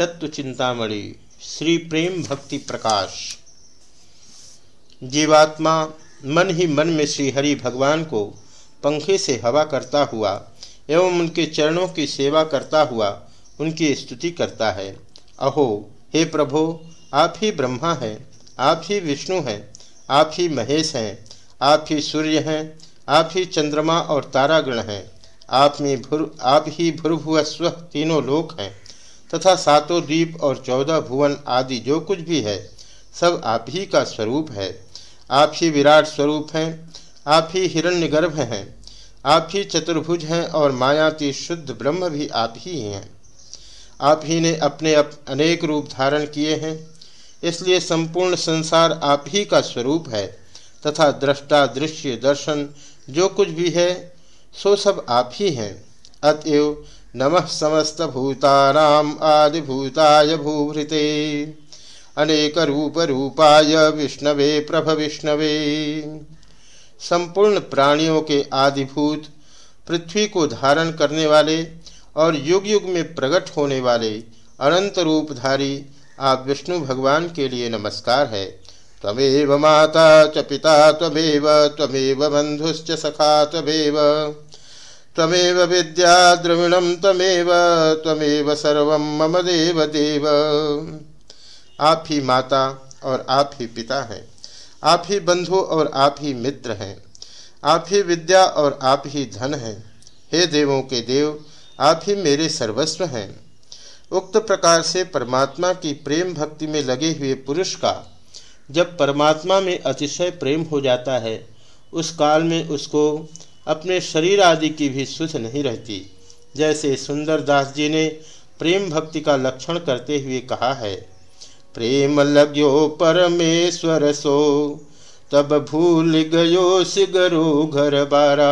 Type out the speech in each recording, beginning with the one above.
तत्व चिंतामणि, श्री प्रेम भक्ति प्रकाश। जीवात्मा मन ही मन में श्री हरि भगवान को पंखे से हवा करता हुआ एवं उनके चरणों की सेवा करता हुआ उनकी स्तुति करता है। अहो, हे प्रभो, आप ही ब्रह्मा हैं, आप ही विष्णु हैं, आप ही महेश हैं, आप ही सूर्य हैं, आप ही चंद्रमा और तारागण हैं, आप में भुर, आप ही भुर्भुव स्व तीनों लोक हैं। तथा सातों द्वीप और चौदह भुवन आदि जो कुछ भी है, सब आप ही का स्वरूप है। आप ही विराट स्वरूप हैं, आप ही हिरण्यगर्भ हैं, आप ही चतुर्भुज हैं और मायाती शुद्ध ब्रह्म भी आप ही हैं। आप ही ने अपने अप अनेक रूप धारण किए हैं, इसलिए संपूर्ण संसार आप ही का स्वरूप है, तथा दृष्टा दृश्य दर्शन जो कुछ भी है, सो सब आप ही हैं। अतएव नमः समस्त भूतानाम आदि भूताय भूभृते। अनेक रूप रूपाय विष्णवे, प्रभ विष्णवे। संपूर्ण प्राणियों के आदिभूत, पृथ्वी को धारण करने वाले और युग युग में प्रकट होने वाले अनंत रूपधारी, आप विष्णु भगवान के लिए नमस्कार है। तमेव माता च पिता तमेव तमेव बंधुश्च सखा तमेव तमेव विद्या द्रविणम तमेव तमेव सर्व मम देव देव। आप ही माता और आप ही पिता हैं। आप ही बंधु और आप ही मित्र हैं। आप ही विद्या और आप ही धन हैं। हे देवों के देव, आप ही मेरे सर्वस्व हैं। उक्त प्रकार से परमात्मा की प्रेम भक्ति में लगे हुए पुरुष का जब परमात्मा में अतिशय प्रेम हो जाता है, उस काल में उसको अपने शरीर आदि की भी सुध नहीं रहती। जैसे सुंदर दास जी ने प्रेम भक्ति का लक्षण करते हुए कहा है, प्रेम लग्यो परमेश्वर सो, तब भूल गयो सिगरो घर बारा।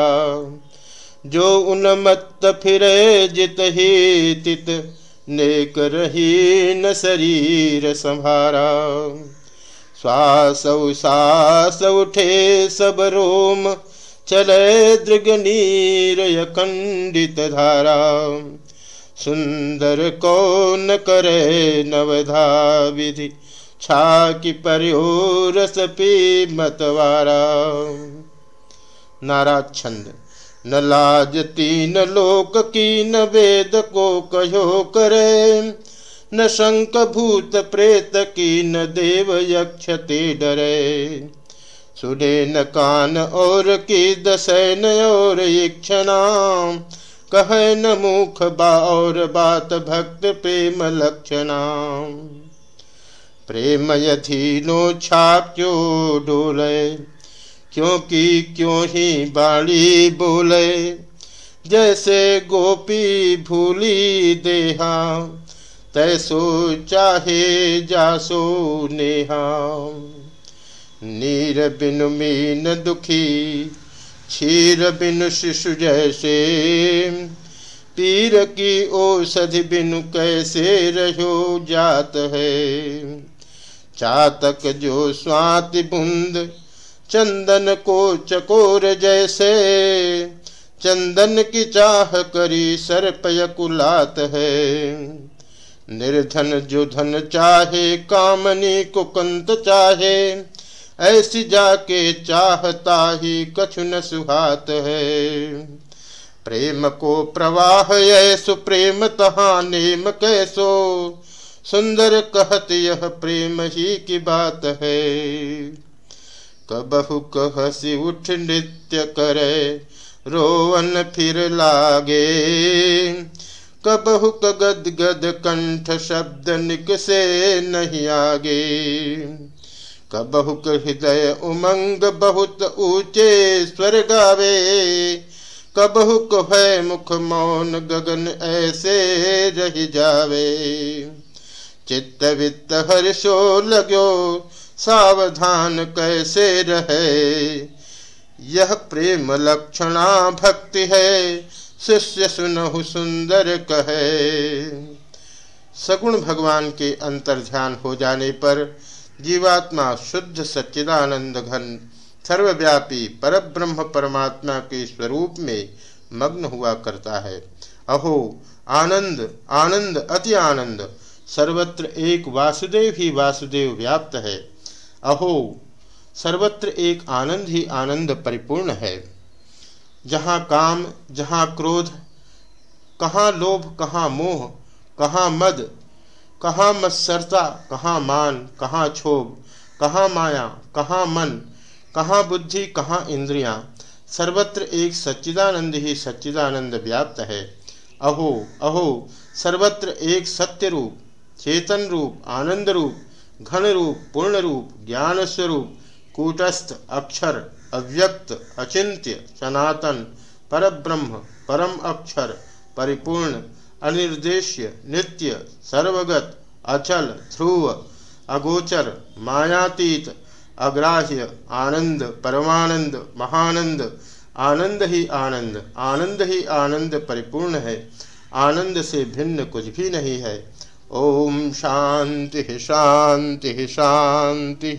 जो उन्मत्त फिरे जित ही तित, नेक रही न शरीर संभारा श्वास उसास उठे सब रोम चले दृगनीर खंडित धारा सुंदर कौन करे नवधा विधि छाकी परियोरस पी मतवारा। नाराज़ छंद, न लाज तीन लोक की, न वेद को कहो करे, न शंक भूत प्रेत की, न देव यक्ष ते डरे। सुने न कान और की दसैन और इक्षणा कह न मुख बा और बात भक्त प्रेम लक्षणा प्रेम यधीनो छाप्यो डोले? क्योंकि क्यों ही बाली बोले? जैसे गोपी भूली देहा, तैसो चाहे जासो नेहा। नीर बिन मीन दुखी, क्षीर बिन शिशु जैसे। पीर की औषधि बिनु कैसे रहो जात है? चातक जो स्वाति बुंद, चंदन को चकोर जैसे। चंदन की चाह करी सर्पय सर्पयकुलात है। निर्धन जो धन चाहे, कामनी कुकंत चाहे। ऐसी जाके चाहता ही कछु न सुहात है। प्रेम को प्रवाह ऐसु प्रेम तहा नेम कैसो। सुंदर कहत यह प्रेम ही की बात है। कबहु कहसी उठ नृत्य करे, रोवन फिर लागे। कबहु गद गद कंठ शब्द निक से नहीं आगे। कबहु हृदय उमंग बहुत ऊँचे स्वर गावे। कबहु भय मुख मौन गगन ऐसे रह जावे। चित्त वित्त हर्षो लगो, सावधान कैसे रहे। यह प्रेम लक्षणा भक्ति है, शिष्य सुनहु सुंदर कहे। सगुण भगवान के अंतर ध्यान हो जाने पर जीवात्मा शुद्ध सच्चिदानंद घन, सर्वव्यापी परब्रह्म परमात्मा के स्वरूप में मग्न हुआ करता है। अहो, आनंद आनंद, अति आनंद, सर्वत्र एक वासुदेव ही वासुदेव व्याप्त है। अहो, सर्वत्र एक आनंद ही आनंद परिपूर्ण है। जहाँ काम, जहाँ क्रोध, कहाँ लोभ, कहाँ मोह, कहाँ मद कहाँ मत्सरता, कहाँ मान, कहाँ क्षोभ, कहाँ माया, कहाँ मन, कहाँ बुद्धि, कहाँ इंद्रियाँ, सर्वत्र एक सच्चिदानंद ही सच्चिदानंद व्याप्त है। अहो अहो, सर्वत्र एक सत्य रूप चेतन रूप, आनंद रूप, घन रूप, पूर्ण रूप, ज्ञान स्वरूप, कूटस्थ, अक्षर, अव्यक्त, अचिंत्य, सनातन, परब्रह्म, परम अक्षर, परिपूर्ण अनिर्देश्य, नित्य, सर्वगत, अचल, ध्रुव, अगोचर, मायातीत, अग्राह्य, आनंद, परमानंद, महानंद, आनंद ही आनंद आनंद ही आनंद परिपूर्ण है, आनंद से भिन्न कुछ भी नहीं है। ओम शांति शांति शांति।